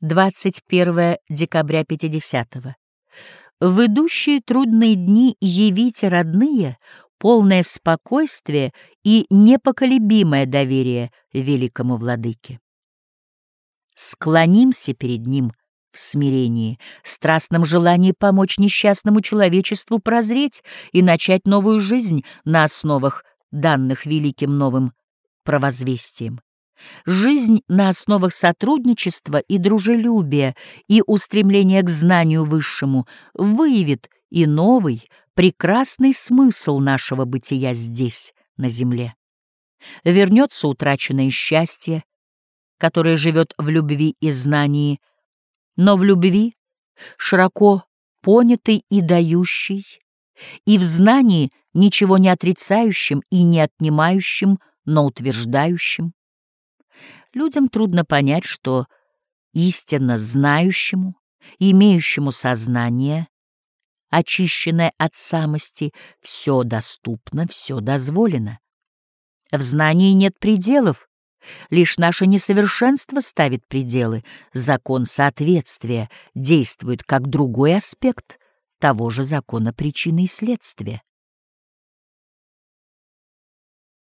21 декабря 50 -го. В идущие трудные дни явите, родные, полное спокойствие и непоколебимое доверие великому владыке. Склонимся перед ним в смирении, страстном желании помочь несчастному человечеству прозреть и начать новую жизнь на основах, данных великим новым провозвестием. Жизнь на основах сотрудничества и дружелюбия и устремления к знанию высшему выявит и новый, прекрасный смысл нашего бытия здесь, на земле. Вернется утраченное счастье, которое живет в любви и знании, но в любви, широко понятой и дающей, и в знании ничего не отрицающим и не отнимающим, но утверждающим. Людям трудно понять, что истинно знающему, имеющему сознание, очищенное от самости, все доступно, все дозволено. В знании нет пределов, лишь наше несовершенство ставит пределы, закон соответствия действует как другой аспект того же закона причины и следствия.